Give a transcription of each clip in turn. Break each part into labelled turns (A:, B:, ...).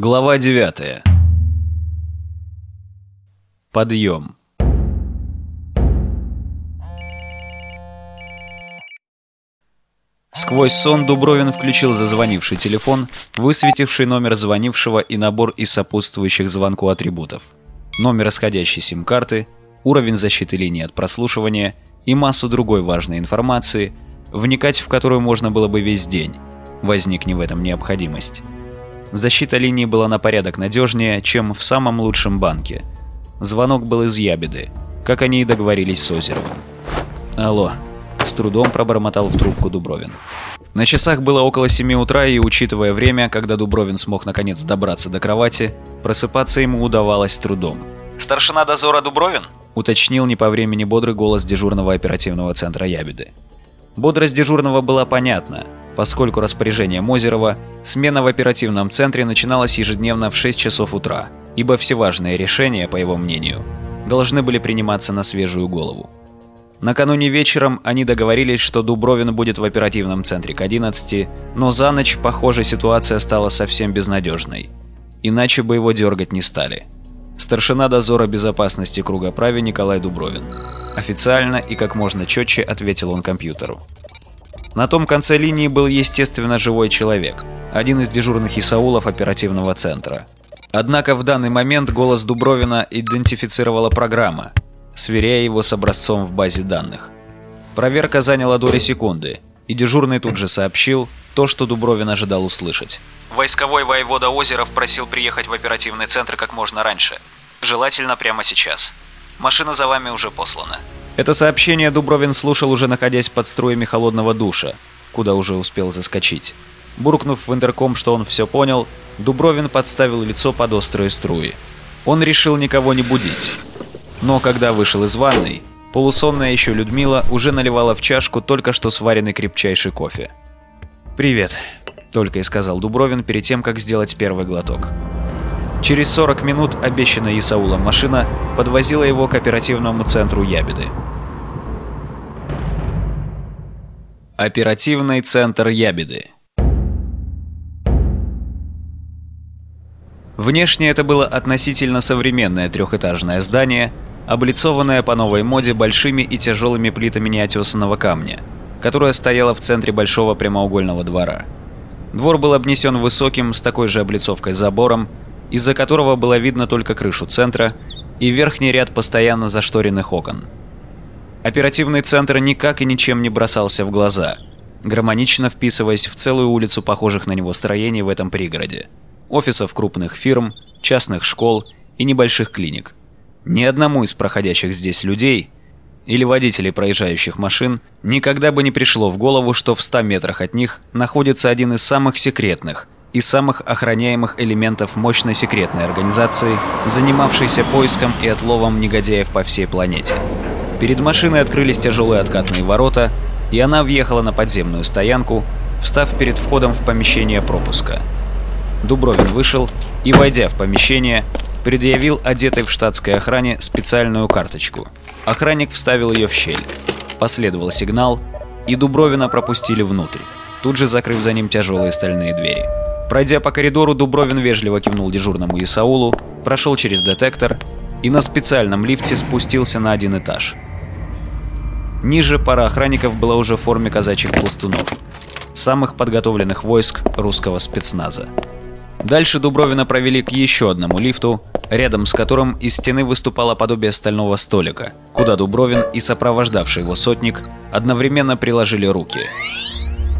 A: Глава 9. Подъем. Сквозь сон Дубровин включил зазвонивший телефон, высветивший номер звонившего и набор из сопутствующих звонку атрибутов. Номер расходящей сим-карты, уровень защиты линии от прослушивания и массу другой важной информации, вникать в которую можно было бы весь день, возникне в этом необходимость. Защита линии была на порядок надежнее, чем в самом лучшем банке. Звонок был из Ябеды, как они и договорились с Озеровым. «Алло», — с трудом пробормотал в трубку Дубровин. На часах было около 7 утра, и, учитывая время, когда Дубровин смог наконец добраться до кровати, просыпаться ему удавалось с трудом.
B: «Старшина дозора Дубровин?»
A: — уточнил не по времени бодрый голос дежурного оперативного центра Ябеды. Бодрость дежурного была понятна, поскольку распоряжение Мозерова смена в оперативном центре начиналась ежедневно в 6 часов утра, ибо все важные решения, по его мнению, должны были приниматься на свежую голову. Накануне вечером они договорились, что Дубровин будет в оперативном центре к 11, но за ночь, похоже, ситуация стала совсем безнадежной. Иначе бы его дергать не стали. Старшина дозора безопасности круга прави Николай Дубровин. Официально и как можно четче ответил он компьютеру. На том конце линии был, естественно, живой человек, один из дежурных Исаулов оперативного центра. Однако в данный момент голос Дубровина идентифицировала программа, сверяя его с образцом в базе данных. Проверка заняла доли секунды, и дежурный тут же сообщил то, что Дубровин ожидал услышать.
B: Войсковой воевода Озеров просил приехать в оперативный центр как можно раньше. Желательно прямо сейчас. Машина за вами уже послана.
A: Это сообщение Дубровин слушал уже находясь под струями холодного душа, куда уже успел заскочить. Буркнув в интерком, что он все понял, Дубровин подставил лицо под острые струи. Он решил никого не будить. Но когда вышел из ванной, полусонная еще Людмила уже наливала в чашку только что сваренный крепчайший кофе. «Привет», — только и сказал Дубровин перед тем, как сделать первый глоток. Через 40 минут обещанная Исаулом машина подвозила его к оперативному центру Ябеды. Оперативный центр Ябеды Внешне это было относительно современное трехэтажное здание, облицованное по новой моде большими и тяжелыми плитами неотесанного камня, которое стояло в центре большого прямоугольного двора. Двор был обнесен высоким, с такой же облицовкой забором, из-за которого было видно только крышу центра и верхний ряд постоянно зашторенных окон. Оперативный центр никак и ничем не бросался в глаза, гармонично вписываясь в целую улицу похожих на него строений в этом пригороде. Офисов крупных фирм, частных школ и небольших клиник. Ни одному из проходящих здесь людей или водителей проезжающих машин никогда бы не пришло в голову, что в 100 метрах от них находится один из самых секретных – и самых охраняемых элементов мощной секретной организации, занимавшейся поиском и отловом негодяев по всей планете. Перед машиной открылись тяжелые откатные ворота, и она въехала на подземную стоянку, встав перед входом в помещение пропуска. Дубровин вышел и, войдя в помещение, предъявил одетой в штатской охране специальную карточку. Охранник вставил ее в щель. Последовал сигнал, и Дубровина пропустили внутрь, тут же закрыв за ним тяжелые стальные двери. Пройдя по коридору, Дубровин вежливо кивнул дежурному Исаулу, прошел через детектор и на специальном лифте спустился на один этаж. Ниже пара охранников была уже в форме казачьих пластунов, самых подготовленных войск русского спецназа. Дальше Дубровина провели к еще одному лифту, рядом с которым из стены выступало подобие стального столика, куда Дубровин и сопровождавший его сотник одновременно приложили руки.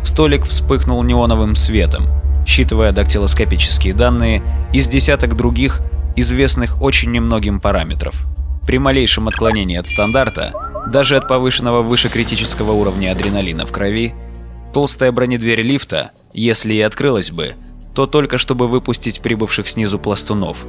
A: Столик вспыхнул неоновым светом, считывая дактилоскопические данные из десяток других, известных очень немногим параметров. При малейшем отклонении от стандарта, даже от повышенного выше критического уровня адреналина в крови, толстая бронедверь лифта, если и открылась бы, то только чтобы выпустить прибывших снизу пластунов,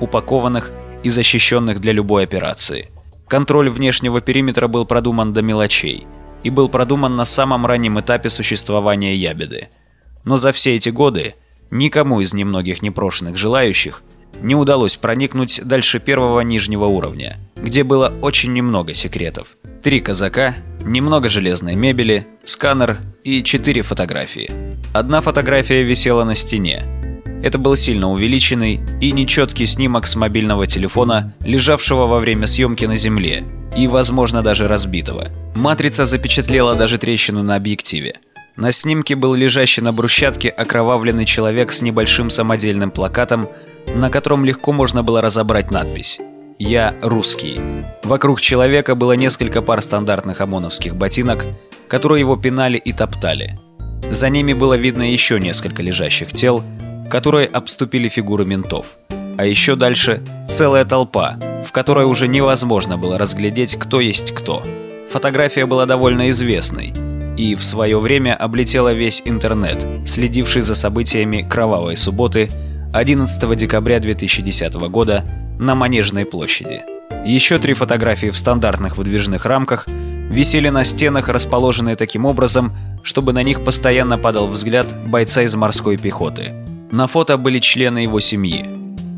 A: упакованных и защищенных для любой операции. Контроль внешнего периметра был продуман до мелочей и был продуман на самом раннем этапе существования ябеды – но за все эти годы никому из немногих непрошенных желающих не удалось проникнуть дальше первого нижнего уровня, где было очень немного секретов. Три казака, немного железной мебели, сканер и четыре фотографии. Одна фотография висела на стене. Это был сильно увеличенный и нечеткий снимок с мобильного телефона, лежавшего во время съемки на земле, и, возможно, даже разбитого. Матрица запечатлела даже трещину на объективе. На снимке был лежащий на брусчатке окровавленный человек с небольшим самодельным плакатом, на котором легко можно было разобрать надпись «Я русский». Вокруг человека было несколько пар стандартных ОМОНовских ботинок, которые его пинали и топтали. За ними было видно еще несколько лежащих тел, которые обступили фигуры ментов. А еще дальше целая толпа, в которой уже невозможно было разглядеть, кто есть кто. Фотография была довольно известной и в свое время облетела весь интернет, следивший за событиями «Кровавой субботы» 11 декабря 2010 года на Манежной площади. Еще три фотографии в стандартных выдвижных рамках висели на стенах, расположенные таким образом, чтобы на них постоянно падал взгляд бойца из морской пехоты. На фото были члены его семьи.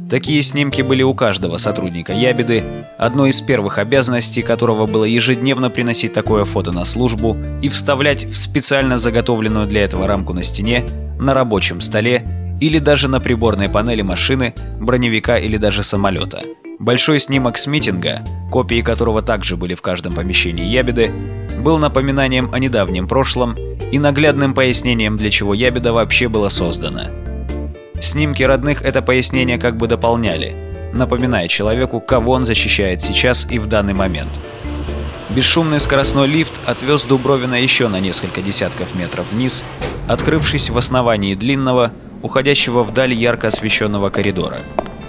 A: Такие снимки были у каждого сотрудника Ябеды, одной из первых обязанностей которого было ежедневно приносить такое фото на службу и вставлять в специально заготовленную для этого рамку на стене, на рабочем столе или даже на приборной панели машины, броневика или даже самолета. Большой снимок с митинга, копии которого также были в каждом помещении Ябеды, был напоминанием о недавнем прошлом и наглядным пояснением, для чего Ябеда вообще была создана. Снимки родных это пояснение как бы дополняли, напоминая человеку, кого он защищает сейчас и в данный момент. Бесшумный скоростной лифт отвез Дубровина еще на несколько десятков метров вниз, открывшись в основании длинного, уходящего вдаль ярко освещенного коридора.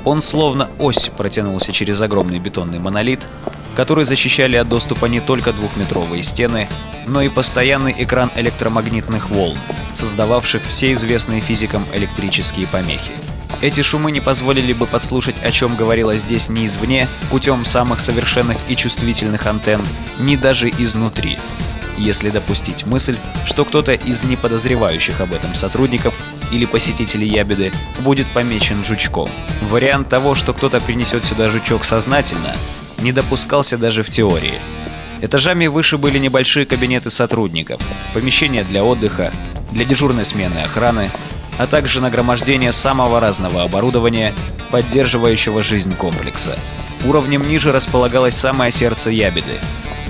A: Он словно ось протянулся через огромный бетонный монолит, который защищали от доступа не только двухметровые стены, но и постоянный экран электромагнитных волн, создававших все известные физикам электрические помехи. Эти шумы не позволили бы подслушать, о чем говорилось здесь ни извне, путем самых совершенных и чувствительных антенн, ни даже изнутри. Если допустить мысль, что кто-то из неподозревающих об этом сотрудников или посетителей ябеды будет помечен жучком. Вариант того, что кто-то принесет сюда жучок сознательно, не допускался даже в теории. Этажами выше были небольшие кабинеты сотрудников, помещения для отдыха, для дежурной смены охраны, а также нагромождение самого разного оборудования, поддерживающего жизнь комплекса. Уровнем ниже располагалось самое сердце ябеды –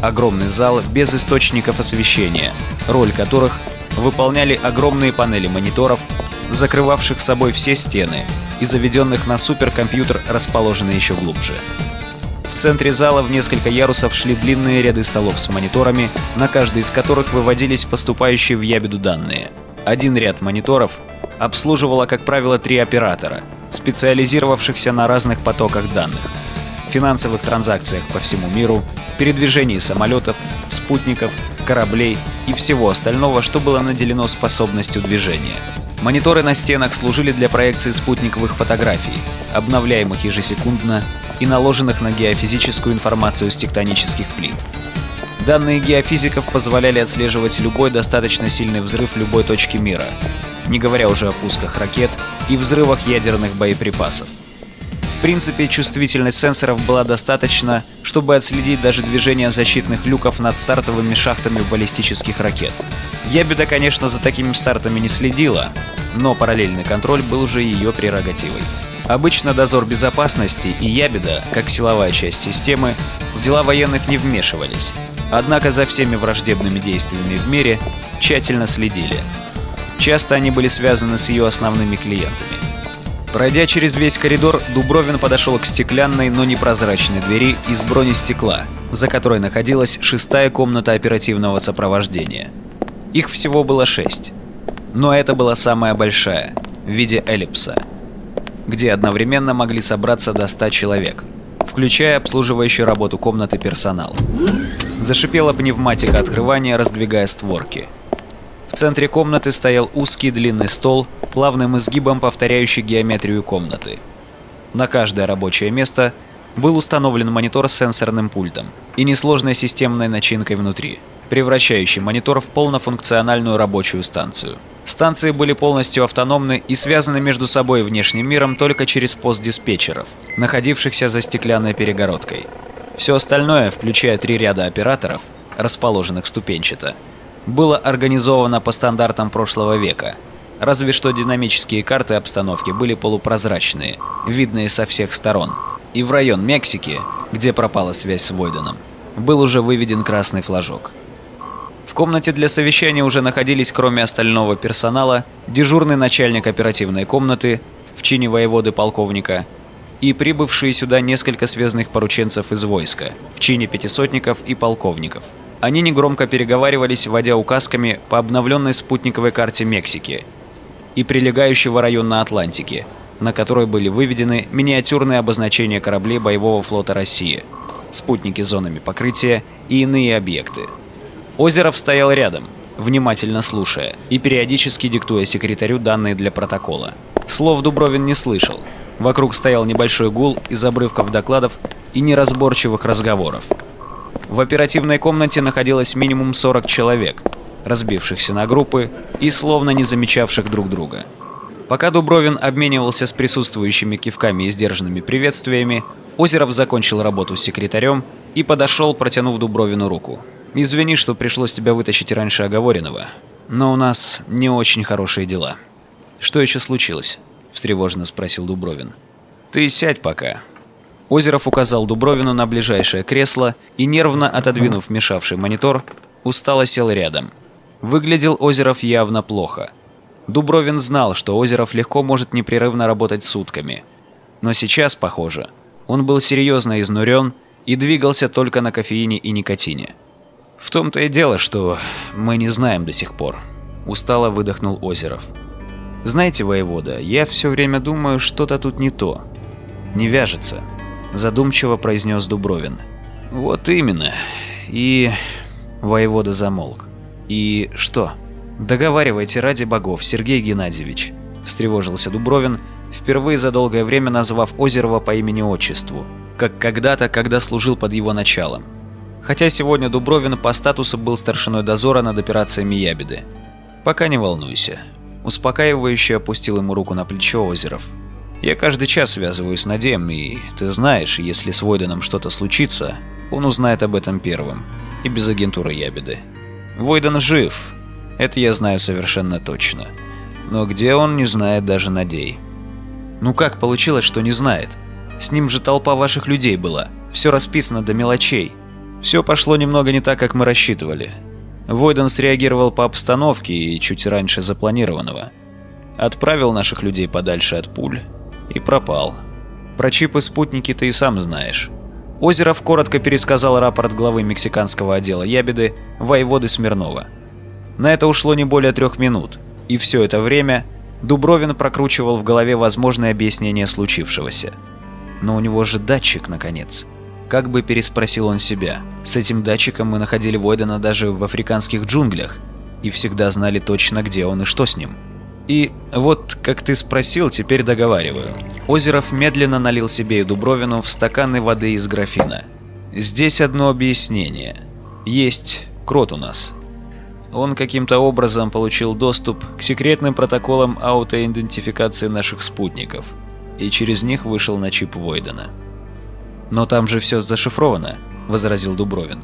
A: огромный зал без источников освещения, роль которых выполняли огромные панели мониторов, закрывавших собой все стены и заведенных на суперкомпьютер, расположенный еще глубже. В центре зала в несколько ярусов шли длинные ряды столов с мониторами, на каждый из которых выводились поступающие в ябеду данные. Один ряд мониторов обслуживало, как правило, три оператора, специализировавшихся на разных потоках данных. Финансовых транзакциях по всему миру, передвижении самолетов, спутников, кораблей и всего остального, что было наделено способностью движения. Мониторы на стенах служили для проекции спутниковых фотографий, обновляемых ежесекундно и наложенных на геофизическую информацию с тектонических плит. Данные геофизиков позволяли отслеживать любой достаточно сильный взрыв любой точки мира, не говоря уже о пусках ракет и взрывах ядерных боеприпасов. В принципе, чувствительность сенсоров была достаточна, чтобы отследить даже движение защитных люков над стартовыми шахтами баллистических ракет. Ябеда, конечно, за такими стартами не следила, но параллельный контроль был уже ее прерогативой. Обычно дозор безопасности и Ябеда, как силовая часть системы, в дела военных не вмешивались. Однако за всеми враждебными действиями в мире тщательно следили. Часто они были связаны с ее основными клиентами. Пройдя через весь коридор, Дубровин подошел к стеклянной, но непрозрачной двери из бронестекла, за которой находилась шестая комната оперативного сопровождения. Их всего было шесть. Но это была самая большая, в виде эллипса – где одновременно могли собраться до 100 человек, включая обслуживающую работу комнаты персонал. Зашипела пневматика открывания, раздвигая створки. В центре комнаты стоял узкий длинный стол, плавным изгибом повторяющий геометрию комнаты. На каждое рабочее место был установлен монитор с сенсорным пультом и несложной системной начинкой внутри, превращающий монитор в полнофункциональную рабочую станцию. Станции были полностью автономны и связаны между собой внешним миром только через пост диспетчеров, находившихся за стеклянной перегородкой. Все остальное, включая три ряда операторов, расположенных ступенчато, было организовано по стандартам прошлого века. Разве что динамические карты обстановки были полупрозрачные, видные со всех сторон. И в район Мексики, где пропала связь с Войденом, был уже выведен красный флажок. В комнате для совещания уже находились, кроме остального персонала, дежурный начальник оперативной комнаты в чине воеводы полковника и прибывшие сюда несколько связанных порученцев из войска в чине пятисотников и полковников. Они негромко переговаривались, водя указками по обновленной спутниковой карте Мексики – и прилегающего района Атлантики, на которой были выведены миниатюрные обозначения кораблей боевого флота России, спутники зонами покрытия и иные объекты. Озеров стоял рядом, внимательно слушая и периодически диктуя секретарю данные для протокола. Слов Дубровин не слышал. Вокруг стоял небольшой гул из обрывков докладов и неразборчивых разговоров. В оперативной комнате находилось минимум 40 человек, разбившихся на группы и словно не замечавших друг друга. Пока Дубровин обменивался с присутствующими кивками и сдержанными приветствиями, Озеров закончил работу с секретарем и подошел, протянув Дубровину руку. «Извини, что пришлось тебя вытащить раньше оговоренного, но у нас не очень хорошие дела». «Что еще случилось?» – встревоженно спросил Дубровин. «Ты сядь пока». Озеров указал Дубровину на ближайшее кресло и, нервно отодвинув мешавший монитор, устало сел рядом – Выглядел Озеров явно плохо. Дубровин знал, что Озеров легко может непрерывно работать сутками. Но сейчас, похоже, он был серьезно изнурен и двигался только на кофеине и никотине. В том-то и дело, что мы не знаем до сих пор. Устало выдохнул Озеров. Знаете, воевода, я все время думаю, что-то тут не то. Не вяжется. Задумчиво произнес Дубровин. Вот именно. И воевода замолк. «И что?» «Договаривайте ради богов, Сергей Геннадьевич», – встревожился Дубровин, впервые за долгое время назвав Озерова по имени-отчеству, как когда-то, когда служил под его началом. Хотя сегодня Дубровин по статусу был старшиной дозора над операциями Ябеды. «Пока не волнуйся», – успокаивающе опустил ему руку на плечо Озеров. «Я каждый час связываюсь с Надеем, и ты знаешь, если с Войденом что-то случится, он узнает об этом первым, и без агентуры Ябеды». Войден жив, это я знаю совершенно точно. Но где он, не знает даже Надей. Ну как получилось, что не знает? С ним же толпа ваших людей была, все расписано до мелочей. Все пошло немного не так, как мы рассчитывали. Войден среагировал по обстановке и чуть раньше запланированного. Отправил наших людей подальше от пуль и пропал. Про чипы-спутники ты и сам знаешь. Озеров коротко пересказал рапорт главы мексиканского отдела Ябеды воеводы Смирнова. На это ушло не более трех минут, и все это время Дубровин прокручивал в голове возможное объяснение случившегося. Но у него же датчик, наконец. Как бы переспросил он себя. С этим датчиком мы находили Войдена даже в африканских джунглях и всегда знали точно, где он и что с ним. И вот, как ты спросил, теперь договариваю. Озеров медленно налил себе и Дубровину в стаканы воды из графина. Здесь одно объяснение. Есть крот у нас. Он каким-то образом получил доступ к секретным протоколам аутоидентификации наших спутников. И через них вышел на чип Войдена. «Но там же все зашифровано», — возразил Дубровин.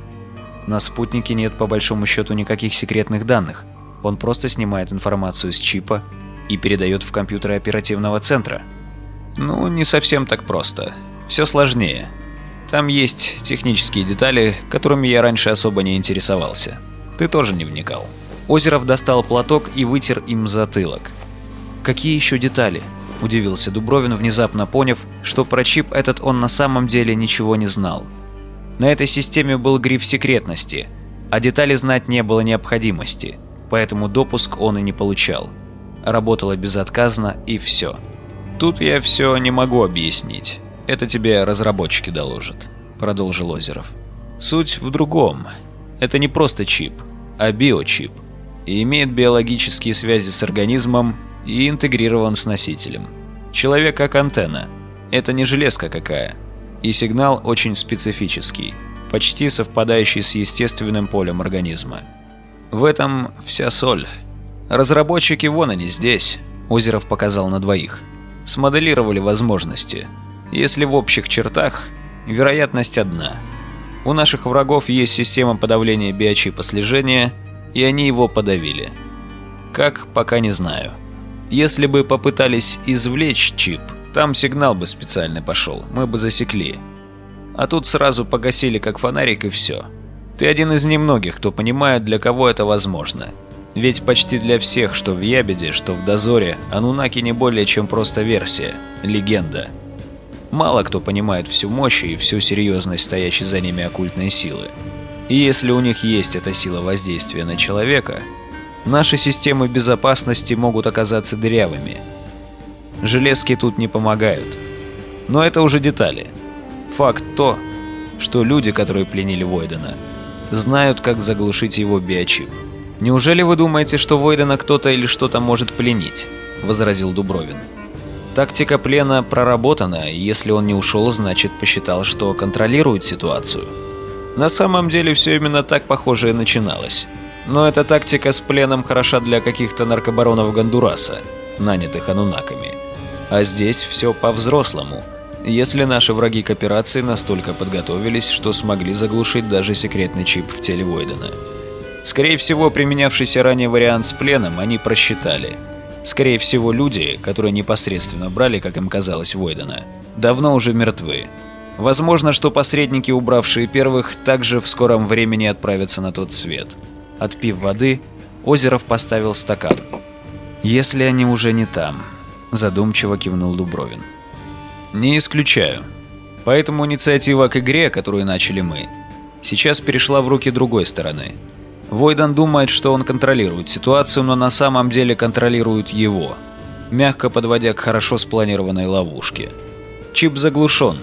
A: «На спутнике нет по большому счету никаких секретных данных. Он просто снимает информацию с чипа и передает в компьютеры оперативного центра. Ну, не совсем так просто. Все сложнее. Там есть технические детали, которыми я раньше особо не интересовался. Ты тоже не вникал. Озеров достал платок и вытер им затылок. «Какие еще детали?» – удивился Дубровин, внезапно поняв, что про чип этот он на самом деле ничего не знал. На этой системе был гриф секретности, а детали знать не было необходимости – поэтому допуск он и не получал. Работала безотказно и все. Тут я все не могу объяснить. Это тебе разработчики доложат, продолжил Озеров. Суть в другом. Это не просто чип, а биочип. И имеет биологические связи с организмом и интегрирован с носителем. Человек как антенна. Это не железка какая. И сигнал очень специфический, почти совпадающий с естественным полем организма. В этом вся соль. Разработчики вон они здесь, Озеров показал на двоих. Смоделировали возможности. Если в общих чертах, вероятность одна. У наших врагов есть система подавления биочипа слежения, и они его подавили. Как, пока не знаю. Если бы попытались извлечь чип, там сигнал бы специальный пошел, мы бы засекли. А тут сразу погасили как фонарик и все. Ты один из немногих, кто понимает, для кого это возможно. Ведь почти для всех, что в Ябеде, что в Дозоре, Анунаки не более чем просто версия, легенда. Мало кто понимает всю мощь и всю серьезность стоящей за ними оккультной силы. И если у них есть эта сила воздействия на человека, наши системы безопасности могут оказаться дырявыми. Железки тут не помогают. Но это уже детали. Факт то, что люди, которые пленили Войдена, знают, как заглушить его биочип. «Неужели вы думаете, что Войдена кто-то или что-то может пленить?» – возразил Дубровин. Тактика плена проработана, и если он не ушел, значит посчитал, что контролирует ситуацию. На самом деле все именно так похоже и начиналось. Но эта тактика с пленом хороша для каких-то наркобаронов Гондураса, нанятых анунаками. А здесь все по-взрослому, если наши враги к операции настолько подготовились, что смогли заглушить даже секретный чип в теле Войдена. Скорее всего, применявшийся ранее вариант с пленом они просчитали. Скорее всего, люди, которые непосредственно брали, как им казалось, Войдена, давно уже мертвы. Возможно, что посредники, убравшие первых, также в скором времени отправятся на тот свет. Отпив воды, Озеров поставил стакан. «Если они уже не там», – задумчиво кивнул Дубровин. Не исключаю. Поэтому инициатива к игре, которую начали мы, сейчас перешла в руки другой стороны. Войдан думает, что он контролирует ситуацию, но на самом деле контролирует его, мягко подводя к хорошо спланированной ловушке. Чип заглушен,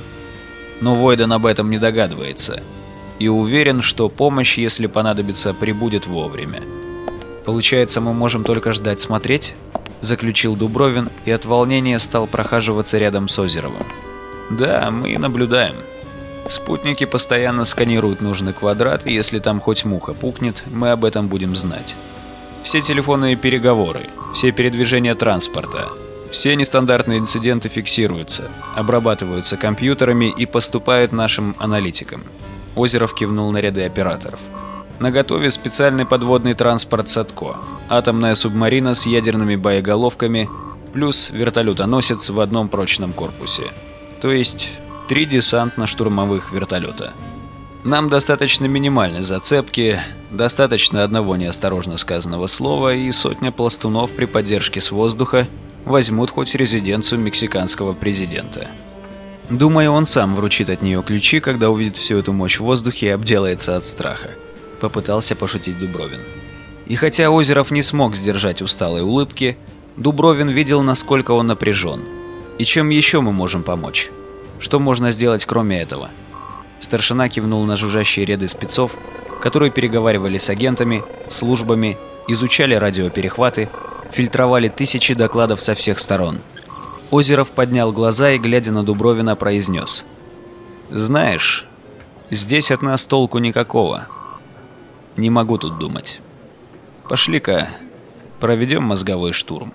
A: но Войдан об этом не догадывается и уверен, что помощь, если понадобится, прибудет вовремя. Получается, мы можем только ждать смотреть? Заключил Дубровин и от волнения стал прохаживаться рядом с Озеровым. Да, мы наблюдаем. Спутники постоянно сканируют нужный квадрат, и если там хоть муха пукнет, мы об этом будем знать. Все телефонные переговоры, все передвижения транспорта, все нестандартные инциденты фиксируются, обрабатываются компьютерами и поступают нашим аналитикам. Озеров кивнул на ряды операторов. На готове специальный подводный транспорт «Садко», атомная субмарина с ядерными боеголовками, плюс вертолетоносец в одном прочном корпусе. То есть три десантно-штурмовых вертолета. Нам достаточно минимальной зацепки, достаточно одного неосторожно сказанного слова и сотня пластунов при поддержке с воздуха возьмут хоть резиденцию мексиканского президента. Думаю, он сам вручит от нее ключи, когда увидит всю эту мощь в воздухе и обделается от страха попытался пошутить Дубровин. И хотя Озеров не смог сдержать усталой улыбки, Дубровин видел, насколько он напряжен. И чем еще мы можем помочь? Что можно сделать кроме этого? Старшина кивнул на жужжащие ряды спецов, которые переговаривали с агентами, службами, изучали радиоперехваты, фильтровали тысячи докладов со всех сторон. Озеров поднял глаза и, глядя на Дубровина, произнес. «Знаешь, здесь от нас толку никакого. Не могу тут думать. Пошли-ка, проведем мозговой штурм.